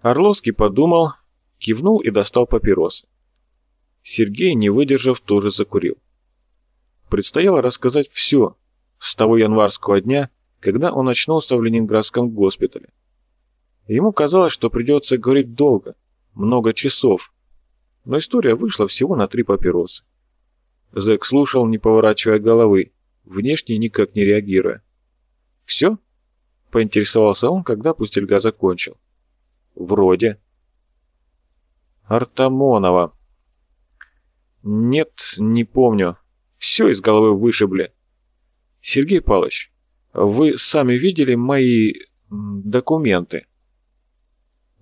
Орловский подумал, кивнул и достал папиросы. Сергей, не выдержав, тоже закурил. Предстояло рассказать все с того январского дня, когда он очнулся в Ленинградском госпитале. Ему казалось, что придется говорить долго, много часов, но история вышла всего на три папиросы. Зэк слушал, не поворачивая головы, внешне никак не реагируя. «Все?» — поинтересовался он, когда пустельга закончил. «Вроде». «Артамонова». «Нет, не помню. Все из головы вышибли». «Сергей Павлович, вы сами видели мои... документы?»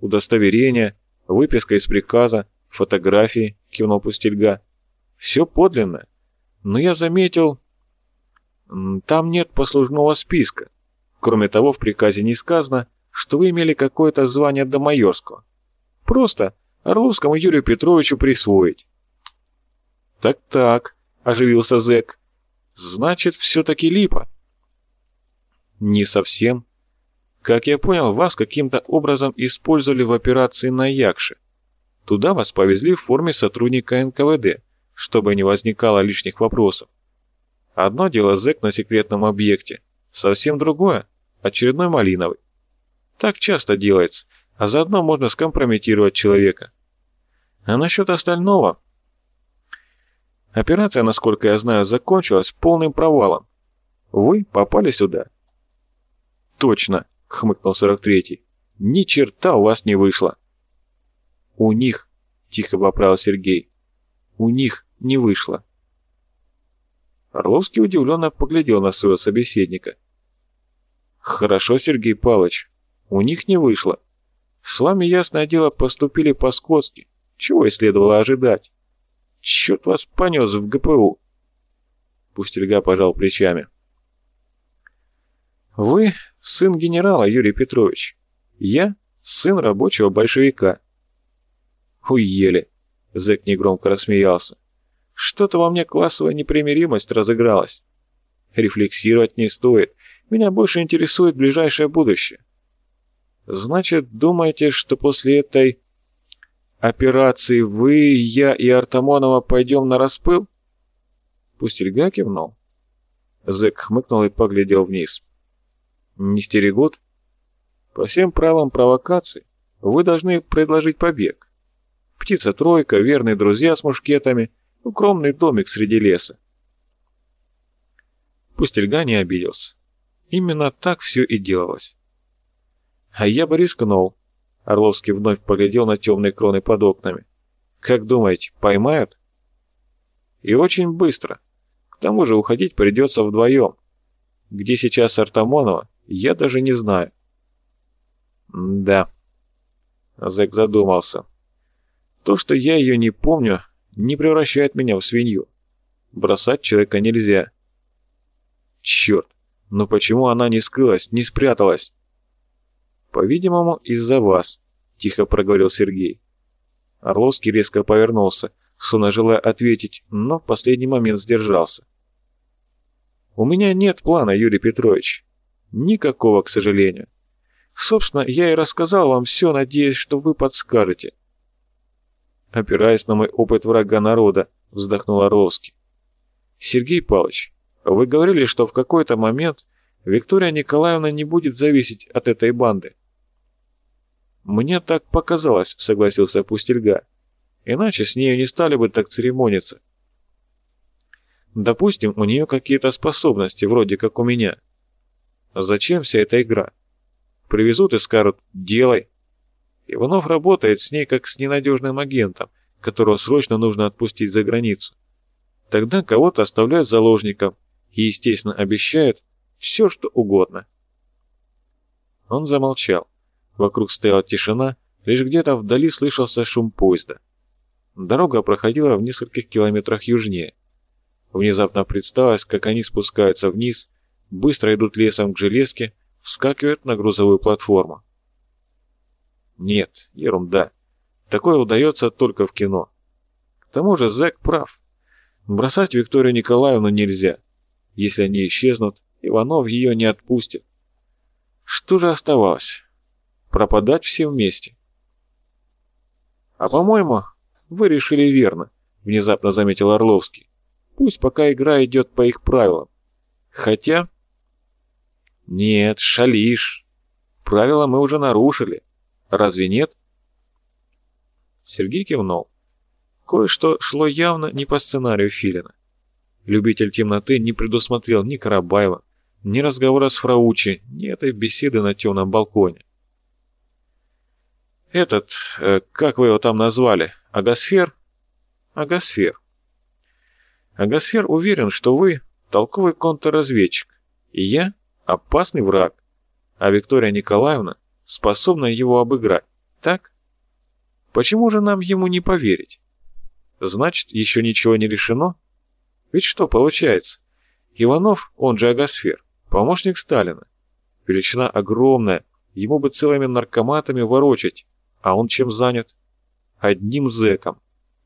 «Удостоверение, выписка из приказа, фотографии», — кивнул Пустельга. «Все подлинно. Но я заметил, там нет послужного списка. Кроме того, в приказе не сказано, что вы имели какое-то звание до майорского. Просто Орловскому Юрию Петровичу присвоить. «Так-так», — оживился зэк. «Значит, все-таки липа». «Не совсем. Как я понял, вас каким-то образом использовали в операции на Якше. Туда вас повезли в форме сотрудника НКВД, чтобы не возникало лишних вопросов. Одно дело зэк на секретном объекте, совсем другое – очередной малиновый. Так часто делается, а заодно можно скомпрометировать человека. А насчет остального? Операция, насколько я знаю, закончилась полным провалом. Вы попали сюда? Точно, хмыкнул 43-й. Ни черта у вас не вышло. У них, тихо поправил Сергей, у них не вышло. Орловский удивленно поглядел на своего собеседника. «Хорошо, Сергей Павлович, у них не вышло. С вами, ясное дело, поступили по-скотски. Чего и следовало ожидать? Черт вас понес в ГПУ!» Пустельга пожал плечами. «Вы сын генерала, Юрий Петрович. Я сын рабочего большевика». «Уели!» — зэк негромко рассмеялся. Что-то во мне классовая непримиримость разыгралась. Рефлексировать не стоит. Меня больше интересует ближайшее будущее. Значит, думаете, что после этой операции вы, я и Артамонова пойдем на распыл? Пустельга кивнул. Зэк хмыкнул и поглядел вниз. Не стерегут? По всем правилам провокации вы должны предложить побег. Птица-тройка, верные друзья с мушкетами — Укромный домик среди леса. Пусть Ильга не обиделся. Именно так все и делалось. А я бы рискнул. Орловский вновь поглядел на темные кроны под окнами. Как думаете, поймают? И очень быстро. К тому же уходить придется вдвоем. Где сейчас Артамонова, я даже не знаю. да. Зэк задумался. То, что я ее не помню, не превращает меня в свинью. Бросать человека нельзя. Черт, но почему она не скрылась, не спряталась? По-видимому, из-за вас, тихо проговорил Сергей. Орловский резко повернулся, словно желая ответить, но в последний момент сдержался. «У меня нет плана, Юрий Петрович. Никакого, к сожалению. Собственно, я и рассказал вам все, надеясь, что вы подскажете опираясь на мой опыт врага народа», — вздохнул Орловский. «Сергей Павлович, вы говорили, что в какой-то момент Виктория Николаевна не будет зависеть от этой банды». «Мне так показалось», — согласился Пустельга. «Иначе с нею не стали бы так церемониться». «Допустим, у нее какие-то способности, вроде как у меня. Зачем вся эта игра? Привезут и скажут «делай», Иванов работает с ней как с ненадежным агентом, которого срочно нужно отпустить за границу. Тогда кого-то оставляют заложником и, естественно, обещают все, что угодно. Он замолчал. Вокруг стояла тишина, лишь где-то вдали слышался шум поезда. Дорога проходила в нескольких километрах южнее. Внезапно представилось, как они спускаются вниз, быстро идут лесом к железке, вскакивают на грузовую платформу. Нет, ерунда. Такое удается только в кино. К тому же Зэк прав. Бросать Викторию Николаевну нельзя. Если они исчезнут, Иванов ее не отпустит. Что же оставалось? Пропадать все вместе. А по-моему, вы решили верно, внезапно заметил Орловский. Пусть пока игра идет по их правилам. Хотя... Нет, шалишь. Правила мы уже нарушили. Разве нет? Сергей кивнул. Кое-что шло явно не по сценарию Филина. Любитель темноты не предусмотрел ни Карабаева, ни разговора с Фраучи, ни этой беседы на темном балконе. «Этот, э, как вы его там назвали, Агосфер?» «Агосфер». «Агосфер уверен, что вы толковый контрразведчик, и я опасный враг, а Виктория Николаевна способна его обыграть, так? Почему же нам ему не поверить? Значит, еще ничего не решено?» Ведь что получается? Иванов, он же Агосфер, помощник Сталина. Величина огромная, ему бы целыми наркоматами ворочать. А он чем занят? Одним зэком.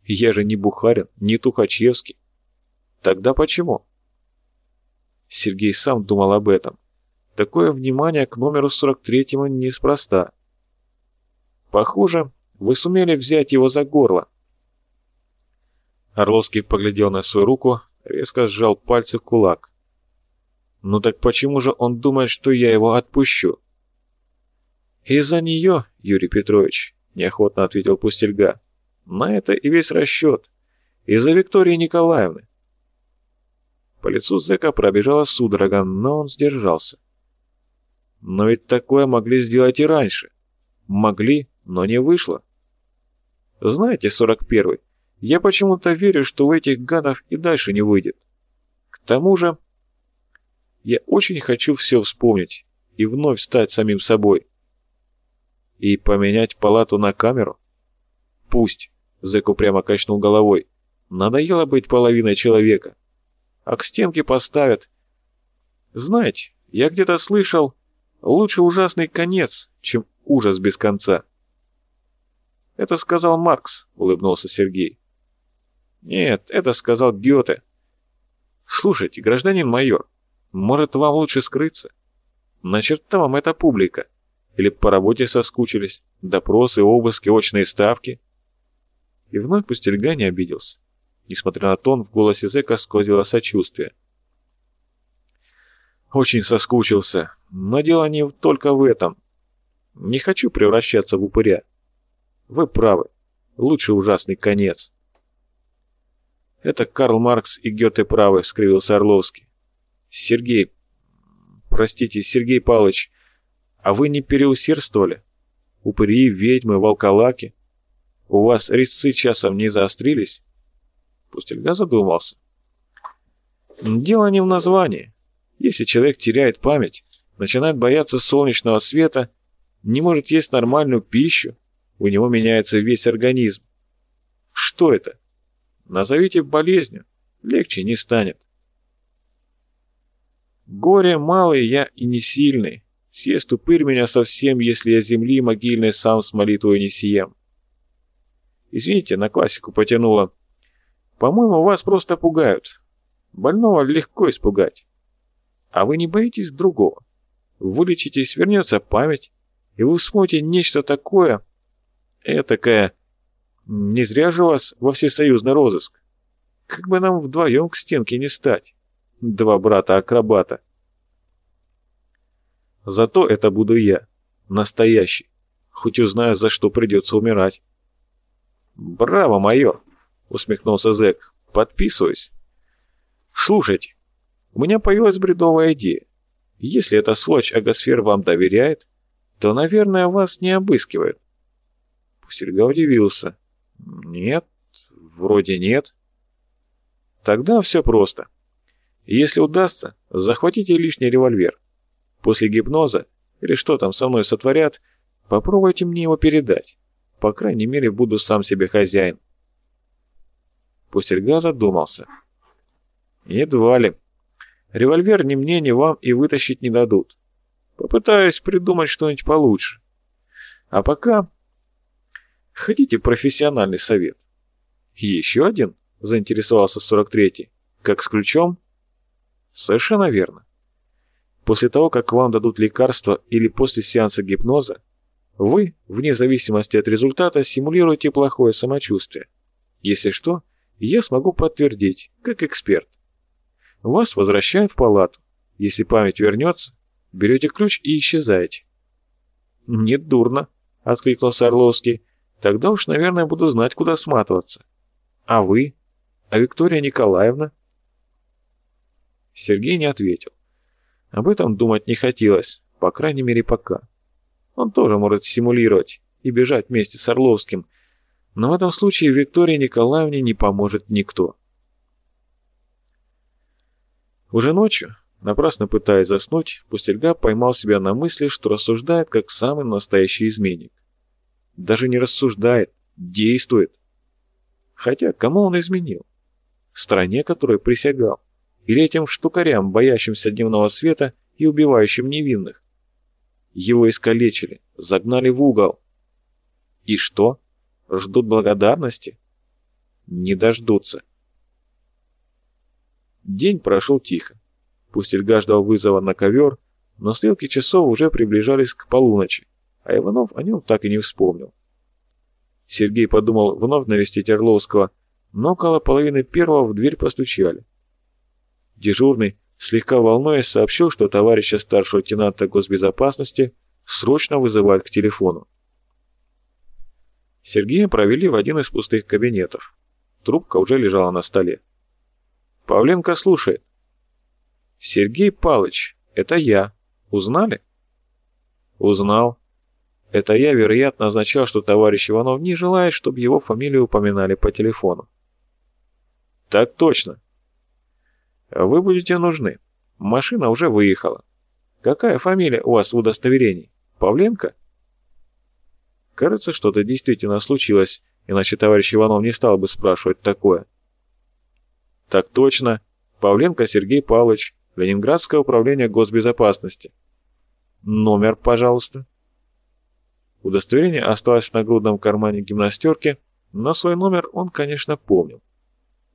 Я же не Бухарин, не Тухачевский. Тогда почему? Сергей сам думал об этом. Такое внимание к номеру 43-му неспроста. Похоже, вы сумели взять его за горло. Орловский поглядел на свою руку, резко сжал пальцы в кулак. «Ну так почему же он думает, что я его отпущу?» «Из-за нее, Юрий Петрович», — неохотно ответил Пустельга. «На это и весь расчет. Из-за Виктории Николаевны». По лицу зэка пробежала судорога, но он сдержался. «Но ведь такое могли сделать и раньше. Могли, но не вышло. Знаете, сорок первый, я почему-то верю, что у этих гадов и дальше не выйдет. К тому же, я очень хочу все вспомнить и вновь стать самим собой. И поменять палату на камеру? Пусть, Зэк упрямо качнул головой. Надоело быть половиной человека. А к стенке поставят. Знаете, я где-то слышал, лучше ужасный конец, чем ужас без конца. Это сказал Маркс, улыбнулся Сергей. «Нет, это сказал Гёте». «Слушайте, гражданин майор, может, вам лучше скрыться? На черта вам эта публика? Или по работе соскучились? Допросы, обыски, очные ставки?» И вновь Пустельга не обиделся. Несмотря на тон, в голосе зэка сквозило сочувствие. «Очень соскучился, но дело не только в этом. Не хочу превращаться в упыря. Вы правы, лучше ужасный конец». «Это Карл Маркс и Гёте правы», — скривился Орловский. «Сергей, простите, Сергей Павлович, а вы не переусердствовали? Упыри, ведьмы, волколаки. У вас резцы часом не заострились?» Пустельга задумался. «Дело не в названии. Если человек теряет память, начинает бояться солнечного света, не может есть нормальную пищу, у него меняется весь организм. Что это? Назовите болезнью, легче не станет. Горе малый я и не сильный, съест упырь меня совсем, если я земли могильной сам с молитвой не съем. Извините, на классику потянуло. По-моему, вас просто пугают. Больного легко испугать. А вы не боитесь другого? Вылечитесь, вернется память, и вы вспомните нечто такое, этакое, не зря же вас во всесоюзный розыск. Как бы нам вдвоем к стенке не стать. Два брата-акробата. Зато это буду я, настоящий, хоть узнаю, за что придется умирать. «Браво, майор!» — усмехнулся зэк. «Подписываюсь». «Слушайте, у меня появилась бредовая идея. Если эта сволочь Агосфер вам доверяет, то, наверное, вас не обыскивает». Серега удивился. Нет, вроде нет. Тогда все просто. Если удастся, захватите лишний револьвер. После гипноза, или что там со мной сотворят, попробуйте мне его передать. По крайней мере, буду сам себе хозяин. Пустельга задумался. Едва ли. Револьвер ни мне, ни вам и вытащить не дадут. Попытаюсь придумать что-нибудь получше. А пока Хотите профессиональный совет? Еще один? Заинтересовался 43-й. Как с ключом? Совершенно верно. После того, как вам дадут лекарство или после сеанса гипноза, Вы, вне зависимости от результата, симулируете плохое самочувствие. Если что, я смогу подтвердить, как эксперт. Вас возвращают в палату. Если память вернется, берете ключ и исчезаете. «Нет, дурно», — откликнулся Орловский. «Тогда уж, наверное, буду знать, куда сматываться. А вы? А Виктория Николаевна?» Сергей не ответил. Об этом думать не хотелось, по крайней мере, пока. Он тоже может симулировать и бежать вместе с Орловским, но в этом случае Виктории Николаевне не поможет никто. Уже ночью, напрасно пытаясь заснуть, Пустельга поймал себя на мысли, что рассуждает как самый настоящий изменник. Даже не рассуждает, действует. Хотя кому он изменил? Стране, которой присягал? Или этим штукарям, боящимся дневного света и убивающим невинных? Его искалечили, загнали в угол. И что? Ждут благодарности? Не дождутся. День прошел тихо. Пустельга ждал вызова на ковер, но стрелки часов уже приближались к полуночи, а Иванов о нем так и не вспомнил. Сергей подумал вновь навестить Орловского, но около половины первого в дверь постучали. Дежурный, слегка волнуясь, сообщил, что товарища старшего лейтенанта госбезопасности срочно вызывают к телефону. Сергея провели в один из пустых кабинетов. Трубка уже лежала на столе. Павленко слушает. «Сергей Палыч, это я. Узнали?» «Узнал. Это я, вероятно, означал, что товарищ Иванов не желает, чтобы его фамилию упоминали по телефону». «Так точно. Вы будете нужны. Машина уже выехала. Какая фамилия у вас в удостоверении? Павленко?» Кажется, что-то действительно случилось, иначе товарищ Иванов не стал бы спрашивать такое. Так точно. Павленко Сергей Павлович, Ленинградское управление госбезопасности. Номер, пожалуйста. Удостоверение осталось в нагрудном кармане гимнастерки, но свой номер он, конечно, помнил.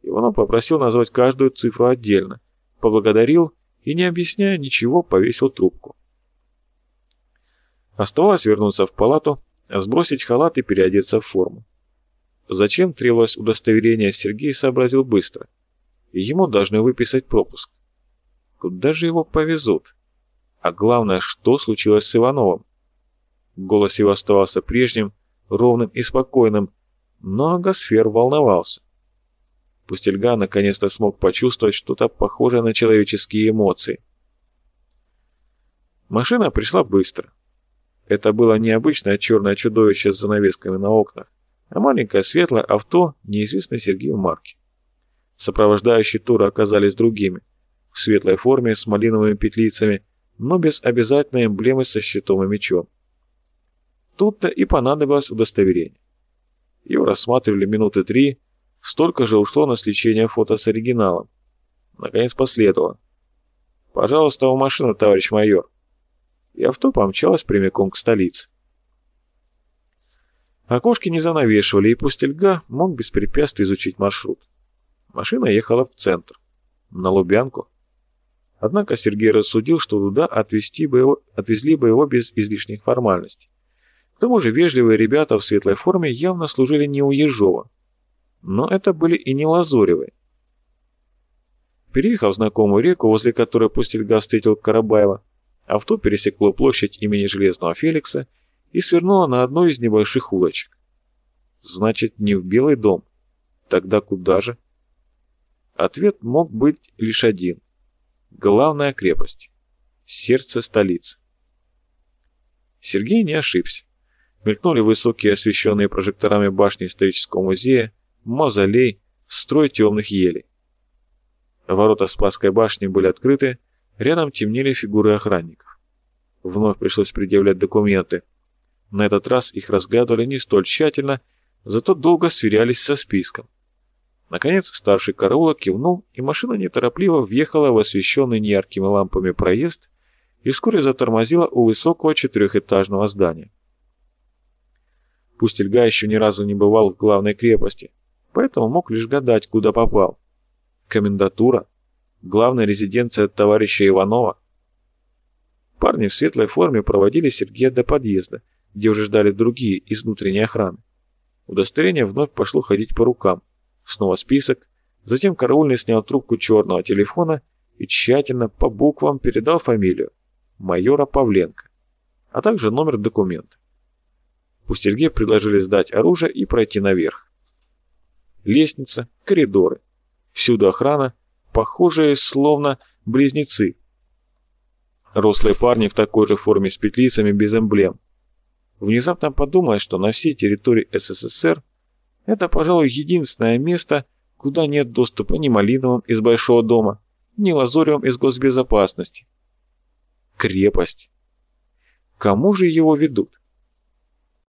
Иванов попросил назвать каждую цифру отдельно, поблагодарил и, не объясняя ничего, повесил трубку. Оставалось вернуться в палату, сбросить халат и переодеться в форму. Зачем требовалось удостоверение, Сергей сообразил быстро. Ему должны выписать пропуск. Куда же его повезут? А главное, что случилось с Ивановым? Голос его оставался прежним, ровным и спокойным, но Агосфер волновался. Пустельга наконец-то смог почувствовать что-то похожее на человеческие эмоции. Машина пришла быстро. Это было необычное черное чудовище с занавесками на окнах, а маленькое светлое авто неизвестной Сергею марки. Сопровождающие туры оказались другими, в светлой форме с малиновыми петлицами, но без обязательной эмблемы со щитом и мечом. Тут-то и понадобилось удостоверение. Его рассматривали минуты три, столько же ушло на сличение фото с оригиналом. Наконец последовало. «Пожалуйста, в машину, товарищ майор». И авто помчалось прямиком к столице. Окошки не занавешивали, и Пустельга мог без препятствий изучить маршрут. Машина ехала в центр, на Лубянку. Однако Сергей рассудил, что туда отвезти бы его, отвезли бы его без излишних формальностей. К тому же вежливые ребята в светлой форме явно служили не у Ежова. Но это были и не Лазоревы. Переехав знакомую реку, возле которой Пустельга встретил Карабаева, авто пересекло площадь имени Железного Феликса и свернуло на одну из небольших улочек. Значит, не в Белый дом. Тогда куда же? Ответ мог быть лишь один. Главная крепость. Сердце столицы. Сергей не ошибся. Мелькнули высокие освещенные прожекторами башни исторического музея, мавзолей, строй темных елей. Ворота Спасской башни были открыты, рядом темнели фигуры охранников. Вновь пришлось предъявлять документы. На этот раз их разглядывали не столь тщательно, зато долго сверялись со списком. Наконец старший караула кивнул, и машина неторопливо въехала в освещенный неяркими лампами проезд и вскоре затормозила у высокого четырехэтажного здания. Пустельга еще ни разу не бывал в главной крепости, поэтому мог лишь гадать, куда попал. Комендатура? Главная резиденция товарища Иванова? Парни в светлой форме проводили Сергея до подъезда, где уже ждали другие из внутренней охраны. Удостоверение вновь пошло ходить по рукам. Снова список. Затем караульный снял трубку черного телефона и тщательно по буквам передал фамилию майора Павленко, а также номер документа. Пустельге предложили сдать оружие и пройти наверх. Лестница, коридоры. Всюду охрана, похожие словно близнецы. Рослые парни в такой же форме с петлицами без эмблем. Внезапно подумалось, что на всей территории СССР это, пожалуй, единственное место, куда нет доступа ни Малиновым из Большого дома, ни Лазоревым из госбезопасности. Крепость. Кому же его ведут?